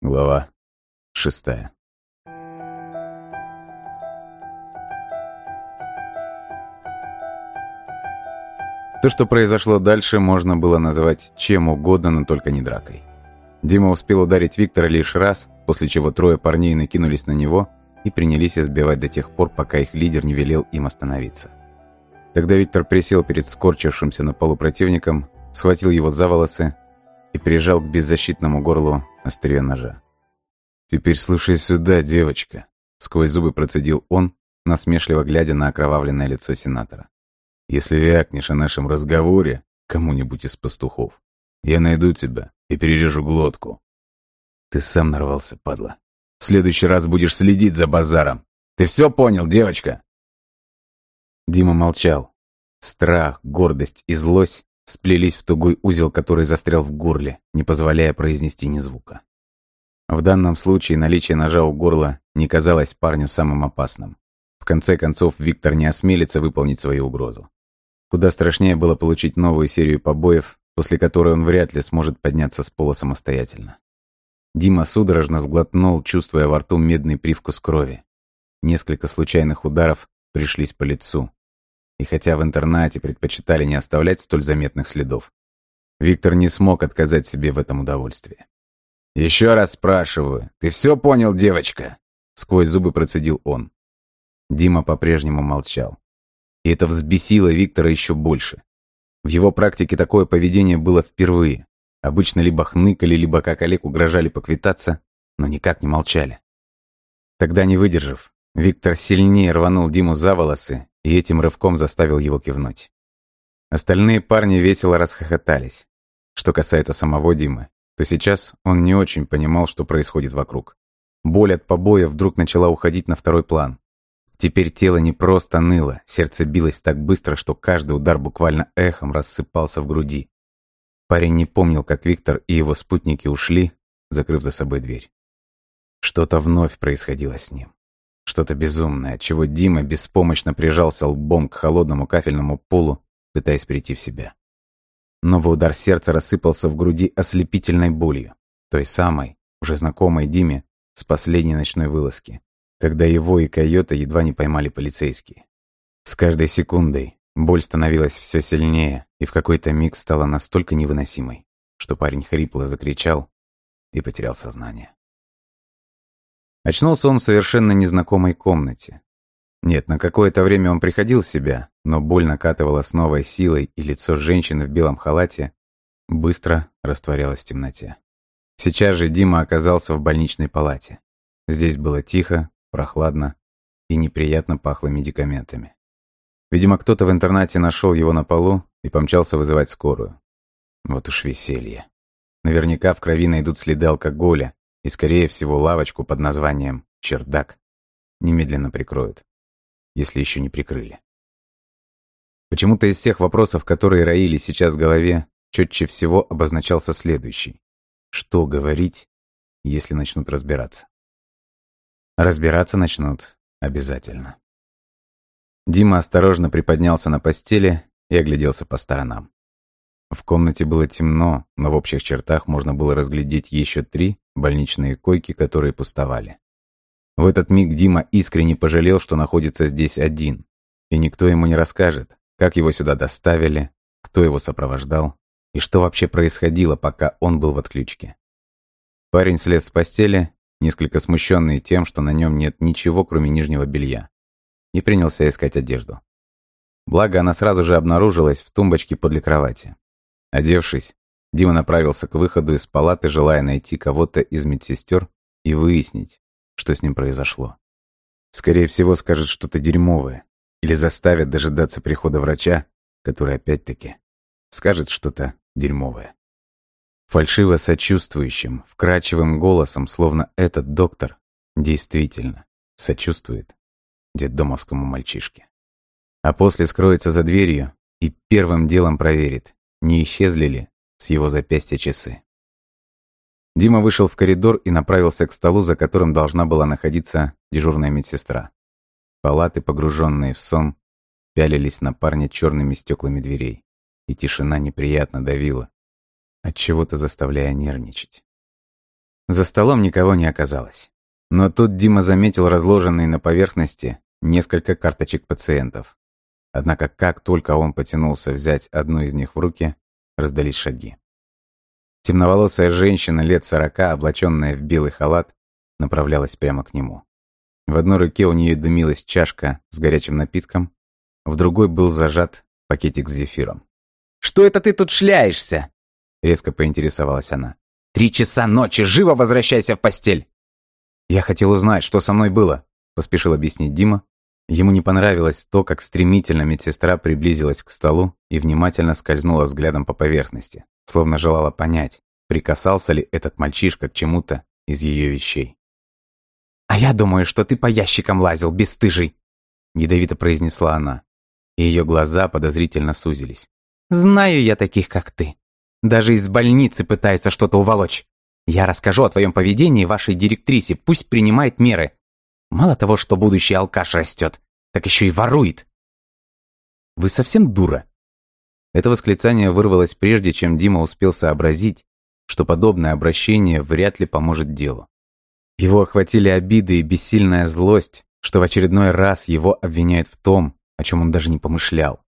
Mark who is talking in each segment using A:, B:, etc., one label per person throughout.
A: Глава шестая. То, что произошло дальше, можно было назвать чем угодно, но только не дракой. Дима успел ударить Виктора лишь раз, после чего трое парней накинулись на него и принялись избивать до тех пор, пока их лидер не велел им остановиться. Тогда Виктор присел перед скорчившимся на полу противником, схватил его за волосы и прижал к беззащитному горлу острие ножа. «Теперь слушай сюда, девочка», — сквозь зубы процедил он, насмешливо глядя на окровавленное лицо сенатора. «Если вякнешь о нашем разговоре кому-нибудь из пастухов, я найду тебя и перережу глотку». «Ты сам нарвался, падла. В следующий раз будешь следить за базаром. Ты все понял, девочка?» Дима молчал. Страх, гордость и злость сплелись в тугой узел, который застрял в горле, не позволяя произнести ни звука. В данном случае наличие ножа у горла не казалось парню самым опасным. В конце концов, Виктор не осмелится выполнить свою угрозу. Куда страшнее было получить новую серию побоев, после которой он вряд ли сможет подняться с пола самостоятельно. Дима судорожно сглотнул, чувствуя во рту медный привкус крови. Несколько случайных ударов пришлись по лицу. И хотя в интернате предпочитали не оставлять столь заметных следов, Виктор не смог отказать себе в этом удовольствии. «Еще раз спрашиваю, ты все понял, девочка?» Сквозь зубы процедил он. Дима по-прежнему молчал. И это взбесило Виктора еще больше. В его практике такое поведение было впервые. Обычно либо хныкали, либо как Олег угрожали поквитаться, но никак не молчали. Тогда, не выдержав, Виктор сильнее рванул Диму за волосы и этим рывком заставил его кивнуть. Остальные парни весело расхохотались. Что касается самого Димы, то сейчас он не очень понимал, что происходит вокруг. Боль от побоя вдруг начала уходить на второй план. Теперь тело не просто ныло, сердце билось так быстро, что каждый удар буквально эхом рассыпался в груди. Парень не помнил, как Виктор и его спутники ушли, закрыв за собой дверь. Что-то вновь происходило с ним. Что-то безумное, чего Дима беспомощно прижался лбом к холодному кафельному полу, пытаясь прийти в себя. Новый удар сердца рассыпался в груди ослепительной болью, той самой, уже знакомой Диме, с последней ночной вылазки, когда его и койота едва не поймали полицейские. С каждой секундой боль становилась все сильнее и в какой-то миг стала настолько невыносимой, что парень хрипло закричал и потерял сознание. Очнулся он в совершенно незнакомой комнате, нет, на какое-то время он приходил в себя, но боль накатывала с новой силой, и лицо женщины в белом халате быстро растворялось в темноте. Сейчас же Дима оказался в больничной палате. Здесь было тихо, прохладно и неприятно пахло медикаментами. Видимо, кто-то в интернате нашел его на полу и помчался вызывать скорую. Вот уж веселье. Наверняка в крови найдут следы алкоголя, и, скорее всего, лавочку под названием «Чердак» немедленно прикроют если еще не прикрыли. Почему-то из всех вопросов, которые роили сейчас в голове, четче всего обозначался следующий. Что говорить, если начнут разбираться? Разбираться начнут обязательно. Дима осторожно приподнялся на постели и огляделся по сторонам. В комнате было темно, но в общих чертах можно было разглядеть еще три больничные койки, которые пустовали. В этот миг Дима искренне пожалел, что находится здесь один. И никто ему не расскажет, как его сюда доставили, кто его сопровождал и что вообще происходило, пока он был в отключке. Парень слез с постели, несколько смущенный тем, что на нем нет ничего, кроме нижнего белья, и принялся искать одежду. Благо, она сразу же обнаружилась в тумбочке подле кровати. Одевшись, Дима направился к выходу из палаты, желая найти кого-то из медсестер и выяснить, что с ним произошло. Скорее всего, скажет что-то дерьмовое. Или заставит дожидаться прихода врача, который опять-таки скажет что-то дерьмовое. Фальшиво сочувствующим, вкрадчивым голосом, словно этот доктор действительно сочувствует детдомовскому мальчишке. А после скроется за дверью и первым делом проверит, не исчезли ли с его запястья часы. Дима вышел в коридор и направился к столу, за которым должна была находиться дежурная медсестра. Палаты, погруженные в сон, пялились на парня черными стеклами дверей, и тишина неприятно давила, от чего то заставляя нервничать. За столом никого не оказалось. Но тут Дима заметил разложенные на поверхности несколько карточек пациентов. Однако как только он потянулся взять одну из них в руки, раздались шаги. Темноволосая женщина лет сорока, облаченная в белый халат, направлялась прямо к нему. В одной руке у нее дымилась чашка с горячим напитком, в другой был зажат пакетик с зефиром.
B: «Что это ты тут шляешься?»
A: — резко поинтересовалась она.
B: «Три часа ночи! Живо возвращайся в постель!»
A: «Я хотел узнать, что со мной было», — поспешил объяснить Дима. Ему не понравилось то, как стремительно медсестра приблизилась к столу и внимательно скользнула взглядом по поверхности, словно желала понять, прикасался ли этот мальчишка к чему-то из ее вещей.
B: «А я думаю, что ты по ящикам лазил, бесстыжий!»
A: Ядовито произнесла она, и ее глаза подозрительно сузились.
B: «Знаю я таких, как ты. Даже из больницы пытаются что-то уволочь. Я расскажу о твоем поведении вашей директрисе, пусть принимает меры. Мало того, что будущий алкаш растет, так еще и ворует».
A: «Вы совсем дура?» Это восклицание вырвалось прежде, чем Дима успел сообразить, что подобное обращение вряд ли поможет делу. Его охватили обиды и бессильная злость, что в очередной раз его обвиняют в том, о чем он даже не помышлял.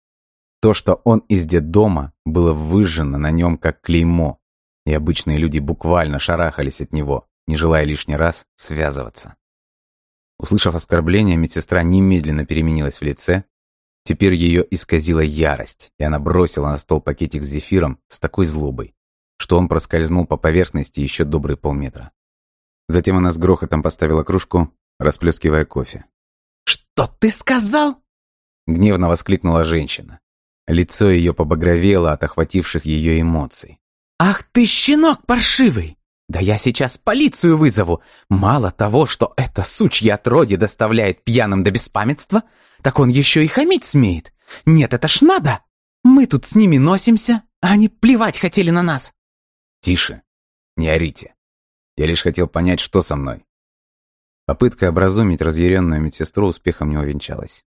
A: То, что он из детдома, было выжжено на нем как клеймо, и обычные люди буквально шарахались от него, не желая лишний раз связываться. Услышав оскорбление, медсестра немедленно переменилась в лице. Теперь ее исказила ярость, и она бросила на стол пакетик с зефиром с такой злобой, что он проскользнул по поверхности еще добрые полметра. Затем она с грохотом поставила кружку, расплескивая кофе.
B: «Что ты сказал?»
A: Гневно воскликнула женщина. Лицо ее побагровело от охвативших ее эмоций.
B: «Ах ты, щенок паршивый! Да я сейчас полицию вызову! Мало того, что это сучье отродье доставляет пьяным до беспамятства, так он еще и хамить смеет! Нет, это ж надо! Мы тут с ними носимся, а они плевать хотели на нас!»
A: «Тише! Не орите!» Я лишь хотел понять, что со мной. Попытка образумить разъяренную медсестру успехом не увенчалась.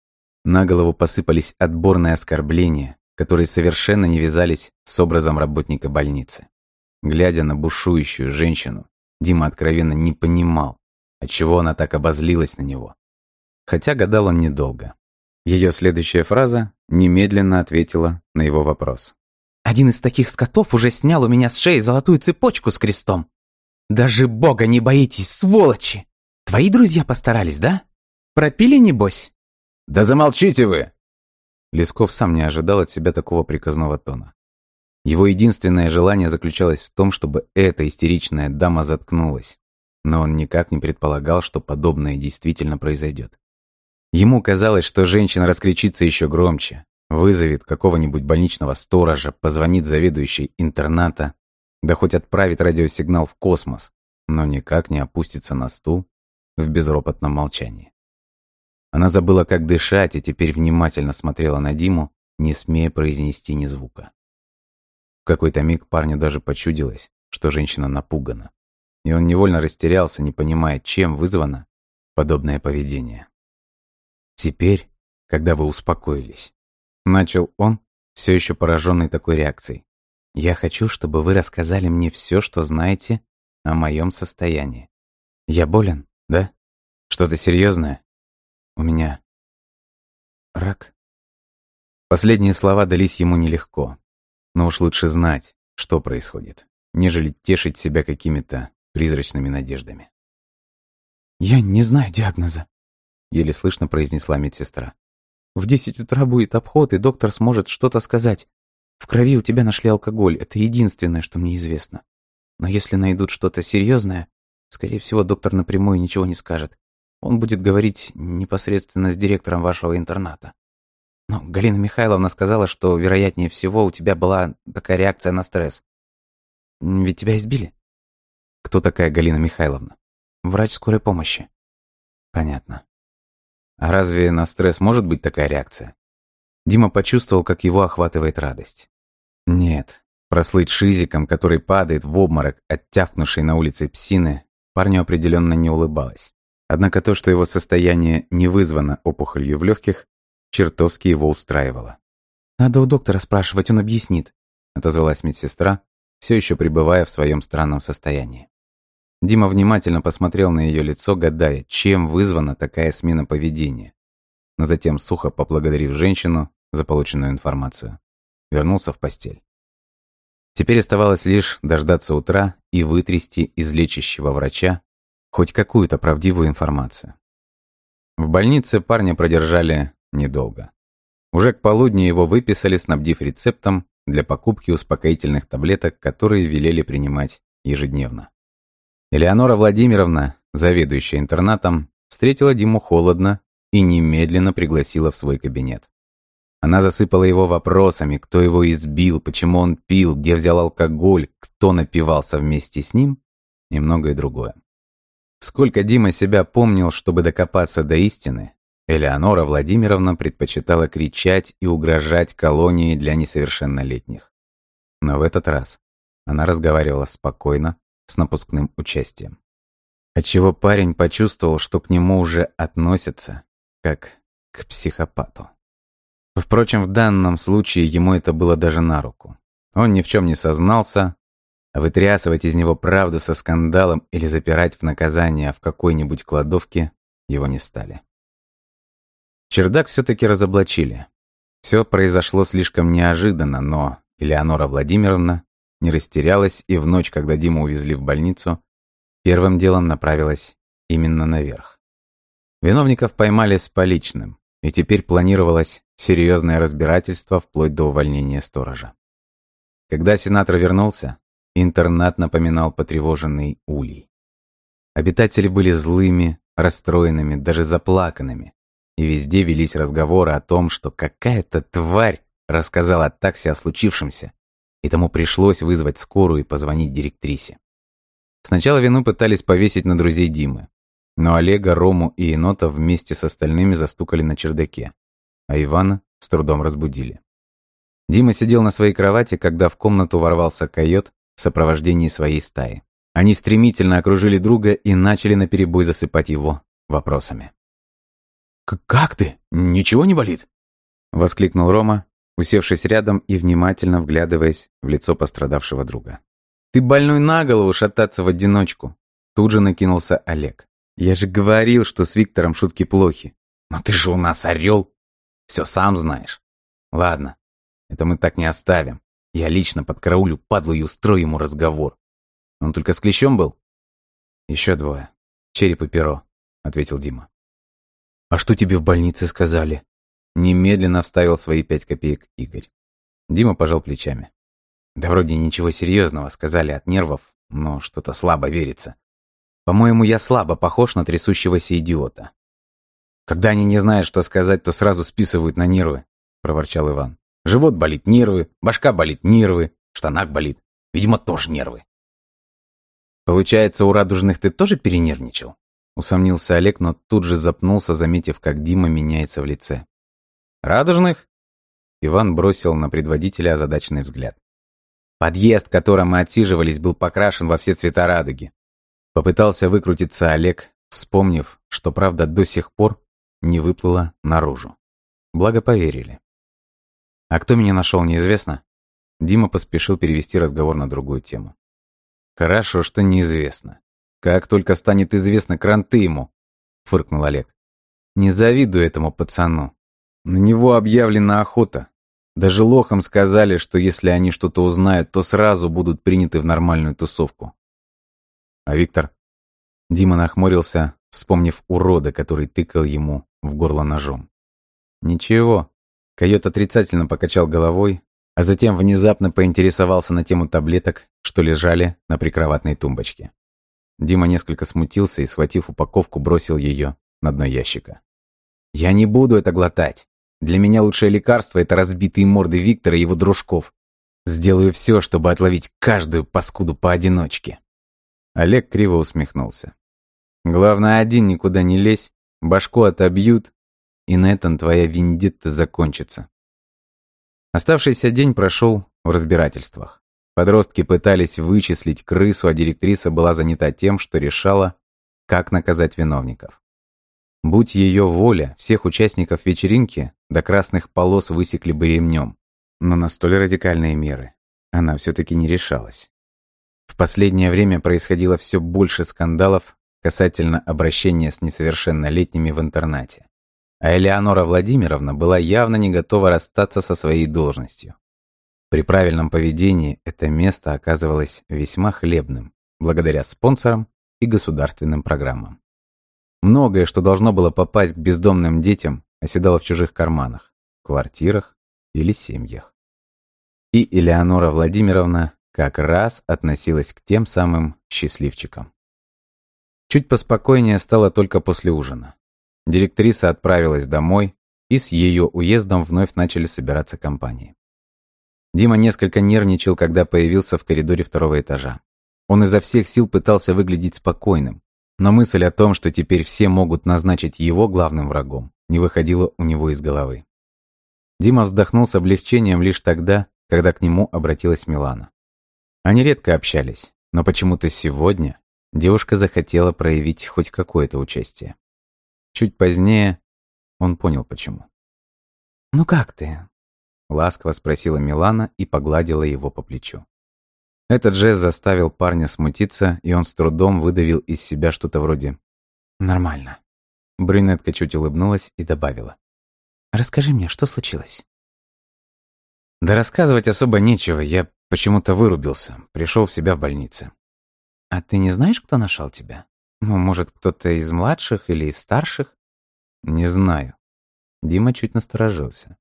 A: На голову посыпались отборные оскорбления, которые совершенно не вязались с образом работника больницы. Глядя на бушующую женщину, Дима откровенно не понимал, отчего она так обозлилась на него. Хотя гадал он недолго. Ее следующая фраза немедленно ответила на его вопрос.
B: «Один из таких скотов уже снял у меня с шеи золотую цепочку с крестом. Даже Бога не боитесь, сволочи! Твои друзья постарались, да? Пропили, небось?»
A: «Да замолчите вы!» Лесков сам не ожидал от себя такого приказного тона. Его единственное желание заключалось в том, чтобы эта истеричная дама заткнулась. Но он никак не предполагал, что подобное действительно произойдет. Ему казалось, что женщина раскричится еще громче, вызовет какого-нибудь больничного сторожа, позвонит заведующей интерната, да хоть отправит радиосигнал в космос, но никак не опустится на стул в безропотном молчании. Она забыла, как дышать, и теперь внимательно смотрела на Диму, не смея произнести ни звука. В какой-то миг парню даже почудилось, что женщина напугана, и он невольно растерялся, не понимая, чем вызвано подобное поведение. «Теперь, когда вы успокоились», — начал он, все еще пораженный такой реакцией, я хочу, чтобы вы рассказали мне все, что знаете о моем состоянии. Я болен, да? Что-то серьезное? У меня рак. Последние слова дались ему нелегко. Но уж лучше знать, что происходит, нежели тешить себя какими-то призрачными надеждами.
B: «Я не знаю диагноза», — еле слышно произнесла медсестра. «В десять утра будет обход, и доктор сможет что-то сказать. В крови у тебя нашли алкоголь, это единственное, что мне известно. Но если найдут что-то серьезное, скорее всего, доктор напрямую ничего не скажет. Он будет говорить непосредственно с директором вашего интерната. Но Галина Михайловна сказала, что, вероятнее всего, у тебя была такая реакция на стресс. Ведь тебя избили?
A: Кто такая Галина Михайловна?
B: Врач скорой помощи.
A: Понятно. А разве на стресс может быть такая реакция? Дима почувствовал, как его охватывает радость. Нет, прослыть шизиком, который падает в обморок от тявкнувшей на улице псины, парню определенно не улыбалось. Однако то, что его состояние не вызвано опухолью в легких, чертовски его устраивало.
B: «Надо у доктора спрашивать, он объяснит», —
A: отозвалась медсестра, все еще пребывая в своем странном состоянии. Дима внимательно посмотрел на ее лицо, гадая, чем вызвана такая смена поведения. Но затем, сухо поблагодарив женщину за полученную информацию, вернулся в постель. Теперь оставалось лишь дождаться утра и вытрясти из лечащего врача хоть какую-то правдивую информацию. В больнице парня продержали недолго. Уже к полудню его выписали, снабдив рецептом для покупки успокоительных таблеток, которые велели принимать ежедневно. Элеонора Владимировна, заведующая интернатом, встретила Диму холодно и немедленно пригласила в свой кабинет. Она засыпала его вопросами, кто его избил, почему он пил, где взял алкоголь, кто напивался вместе с ним и многое другое. Сколько Дима себя помнил, чтобы докопаться до истины, Элеонора Владимировна предпочитала кричать и угрожать колонии для несовершеннолетних. Но в этот раз она разговаривала спокойно, с напускным участием. Отчего парень почувствовал, что к нему уже относятся, как к психопату. Впрочем, в данном случае ему это было даже на руку. Он ни в чем не сознался, а вытрясывать из него правду со скандалом или запирать в наказание в какой-нибудь кладовке его не стали. Чердак все-таки разоблачили. Все произошло слишком неожиданно, но Элеонора Владимировна не растерялась и в ночь, когда Диму увезли в больницу, первым делом направилась именно наверх. Виновников поймали с поличным, и теперь планировалось серьезное разбирательство вплоть до увольнения сторожа. Когда сенатор вернулся, интернат напоминал потревоженный улей. Обитатели были злыми, расстроенными, даже заплаканными, и везде велись разговоры о том, что какая-то тварь рассказала такси о случившемся и тому пришлось вызвать скорую и позвонить директрисе. Сначала вину пытались повесить на друзей Димы, но Олега, Рому и Енота вместе с остальными застукали на чердаке, а Ивана с трудом разбудили. Дима сидел на своей кровати, когда в комнату ворвался койот в сопровождении своей стаи. Они стремительно окружили друга и начали наперебой засыпать его вопросами.
B: «Как ты? Ничего не болит?»
A: — воскликнул Рома, усевшись рядом и внимательно вглядываясь в лицо пострадавшего друга. «Ты больной на голову шататься в одиночку!» Тут же накинулся Олег. «Я же говорил, что с Виктором шутки плохи. Но ты же у нас орел. Все сам знаешь. Ладно, это мы так не оставим. Я лично под караулю падлу и устрою ему разговор. Он только с клещом был?» «Еще двое. Череп и перо», — ответил Дима.
B: «А что тебе в больнице сказали?»
A: Немедленно вставил свои пять копеек Игорь. Дима пожал плечами. Да вроде ничего серьезного, сказали от нервов, но что-то слабо верится. По-моему, я слабо похож на трясущегося идиота. Когда они не знают, что сказать, то сразу списывают на нервы, проворчал Иван. Живот болит нервы, башка болит нервы, штанак болит. Видимо, тоже нервы. Получается, у радужных ты тоже перенервничал? Усомнился Олег, но тут же запнулся, заметив, как Дима меняется в лице. «Радужных?» Иван бросил на предводителя озадаченный взгляд. Подъезд, в котором мы отсиживались, был покрашен во все цвета радуги. Попытался выкрутиться Олег, вспомнив, что правда до сих пор не выплыла наружу. Благо поверили. А кто меня нашел, неизвестно. Дима поспешил перевести разговор на другую тему. Хорошо, что неизвестно. Как только станет известно, кранты ему, фыркнул Олег. Не завидую этому пацану. На него объявлена охота. Даже лохам сказали, что если они что-то узнают, то сразу будут приняты в нормальную тусовку. А Виктор? Дима нахмурился, вспомнив урода, который тыкал ему в горло ножом. Ничего. Койот отрицательно покачал головой, а затем внезапно поинтересовался на тему таблеток, что лежали на прикроватной тумбочке. Дима несколько смутился и, схватив упаковку, бросил ее на дно ящика. «Я не буду это глотать. Для меня лучшее лекарство — это разбитые морды Виктора и его дружков. Сделаю все, чтобы отловить каждую паскуду поодиночке». Олег криво усмехнулся. «Главное, один никуда не лезь, башку отобьют, и на этом твоя вендетта закончится». Оставшийся день прошел в разбирательствах. Подростки пытались вычислить крысу, а директриса была занята тем, что решала, как наказать виновников. Будь ее воля, всех участников вечеринки до красных полос высекли бы ремнем. Но на столь радикальные меры она все-таки не решалась. В последнее время происходило все больше скандалов касательно обращения с несовершеннолетними в интернате. А Элеонора Владимировна была явно не готова расстаться со своей должностью. При правильном поведении это место оказывалось весьма хлебным, благодаря спонсорам и государственным программам. Многое, что должно было попасть к бездомным детям, оседало в чужих карманах, квартирах или семьях. И Элеонора Владимировна как раз относилась к тем самым счастливчикам. Чуть поспокойнее стало только после ужина. Директриса отправилась домой, и с ее уездом вновь начали собираться компании. Дима несколько нервничал, когда появился в коридоре второго этажа. Он изо всех сил пытался выглядеть спокойным, но мысль о том, что теперь все могут назначить его главным врагом, не выходила у него из головы. Дима вздохнул с облегчением лишь тогда, когда к нему обратилась Милана. Они редко общались, но почему-то сегодня девушка захотела проявить хоть какое-то участие. Чуть позднее он понял, почему.
B: «Ну как ты?»
A: — ласково спросила Милана и погладила его по плечу. Этот жест заставил парня смутиться, и он с трудом выдавил из себя что-то вроде
B: «нормально».
A: Брюнетка чуть улыбнулась и добавила.
B: «Расскажи мне, что случилось?»
A: «Да рассказывать особо нечего, я почему-то вырубился, пришел в себя в больнице.
B: «А ты не знаешь, кто нашел тебя? Ну, может, кто-то из младших или из старших?»
A: «Не знаю». Дима чуть насторожился.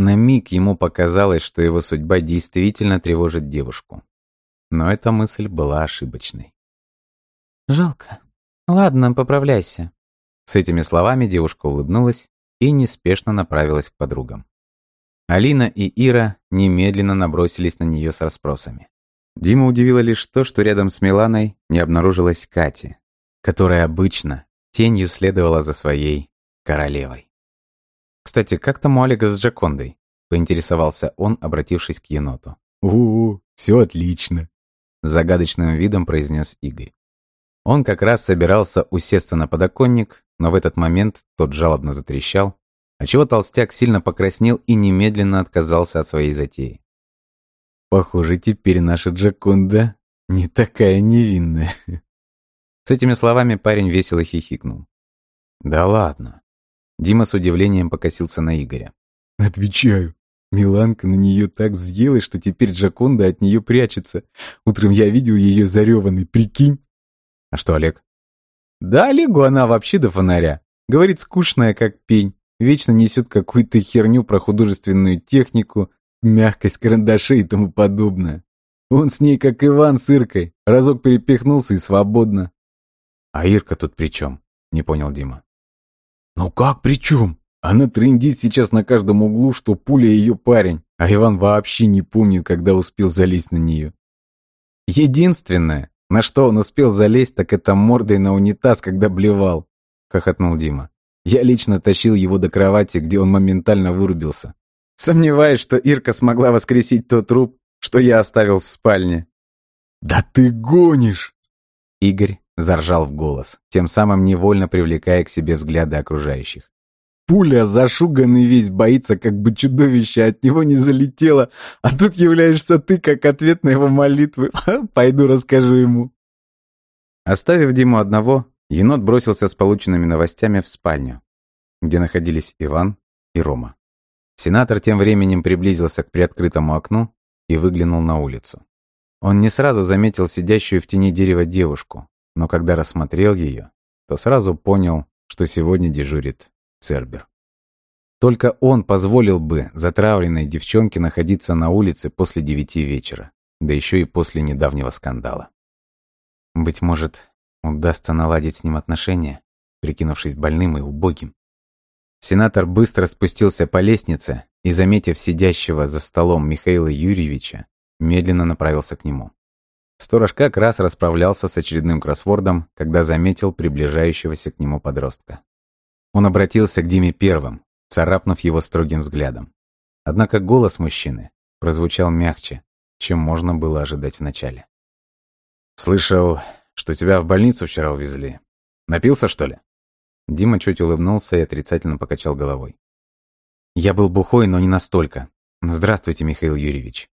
A: На миг ему показалось, что его судьба действительно тревожит девушку. Но эта мысль была ошибочной.
B: «Жалко. Ладно, поправляйся».
A: С этими словами девушка улыбнулась и неспешно направилась к подругам. Алина и Ира немедленно набросились на нее с расспросами. Дима удивило лишь то, что рядом с Миланой не обнаружилась Кати, которая обычно тенью следовала за своей королевой. «Кстати, как там у Олега с Джакондой?» — поинтересовался он, обратившись к еноту.
C: «О, все отлично», —
A: загадочным видом произнес Игорь. Он как раз собирался усесться на подоконник, но в этот момент тот жалобно затрещал, отчего толстяк сильно покраснел и немедленно отказался от своей затеи.
C: Похоже, теперь наша Джаконда не такая невинная.
A: С этими словами парень весело хихикнул. Да ладно. Дима с удивлением покосился на Игоря.
C: Отвечаю. Миланка на нее так взъелась, что теперь Джаконда от нее прячется. Утром я видел ее зареванной, прикинь.
A: А что, Олег?
C: Да, Олегу она вообще до фонаря. Говорит, скучная, как пень. Вечно несет какую-то херню про художественную технику, мягкость карандашей и тому подобное. Он с ней как Иван с Иркой, разок перепихнулся и свободно.
A: А Ирка тут при чем? Не понял Дима.
C: Ну как при чем? Она трендит сейчас на каждом углу, что пуля ее парень, а Иван вообще не помнит, когда успел залезть на нее.
A: Единственное, на что он успел залезть, так это мордой на унитаз, когда блевал, хохотнул Дима. Я лично тащил его до кровати, где он моментально вырубился. Сомневаюсь, что Ирка смогла воскресить тот труп, что я оставил в спальне.
C: «Да ты гонишь!»
A: Игорь заржал в голос, тем самым невольно привлекая к себе взгляды окружающих.
C: Пуля зашуганный весь боится, как бы чудовище от него не залетело, а тут являешься ты, как ответ на его молитвы. Пойду расскажу ему.
A: Оставив Диму одного, енот бросился с полученными новостями в спальню, где находились Иван и Рома. Сенатор тем временем приблизился к приоткрытому окну и выглянул на улицу. Он не сразу заметил сидящую в тени дерева девушку, но когда рассмотрел ее, то сразу понял, что сегодня дежурит Цербер. Только он позволил бы затравленной девчонке находиться на улице после девяти вечера, да еще и после недавнего скандала. Быть может, удастся наладить с ним отношения, прикинувшись больным и убогим. Сенатор быстро спустился по лестнице и, заметив сидящего за столом Михаила Юрьевича, медленно направился к нему. Сторож как раз расправлялся с очередным кроссвордом, когда заметил приближающегося к нему подростка. Он обратился к Диме первым, царапнув его строгим взглядом. Однако голос мужчины прозвучал мягче, чем можно было ожидать вначале. «Слышал, что тебя в больницу вчера увезли. Напился, что ли?» Дима чуть улыбнулся и отрицательно покачал головой. «Я был бухой, но не настолько. Здравствуйте, Михаил Юрьевич».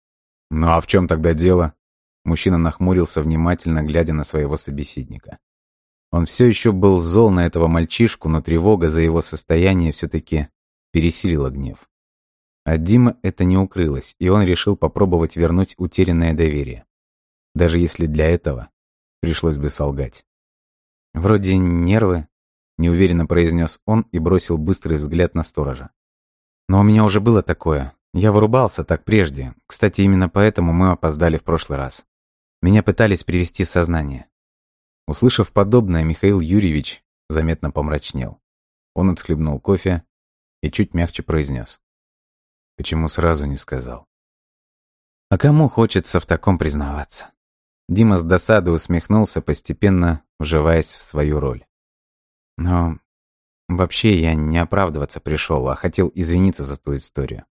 A: «Ну а в чем тогда дело?» Мужчина нахмурился, внимательно глядя на своего собеседника. Он все еще был зол на этого мальчишку, но тревога за его состояние все-таки пересилила гнев. От Дима это не укрылось, и он решил попробовать вернуть утерянное доверие. Даже если для этого пришлось бы солгать.
B: «Вроде нервы», — неуверенно произнес он и бросил быстрый взгляд на сторожа. «Но у меня уже было такое. Я вырубался так прежде. Кстати, именно поэтому мы опоздали в прошлый раз. Меня пытались привести в сознание».
A: Услышав подобное, Михаил Юрьевич заметно помрачнел. Он отхлебнул кофе и чуть мягче произнес. Почему сразу не сказал?
B: А кому хочется в таком признаваться? Дима с досады усмехнулся, постепенно вживаясь в свою роль. Но вообще я не оправдываться пришел, а хотел извиниться за ту историю.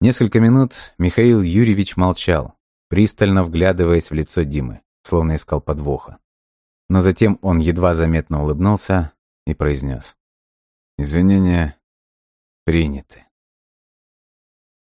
A: Несколько минут Михаил Юрьевич молчал, пристально вглядываясь в лицо Димы, словно искал подвоха. Но затем он едва заметно улыбнулся и произнес. «Извинения приняты».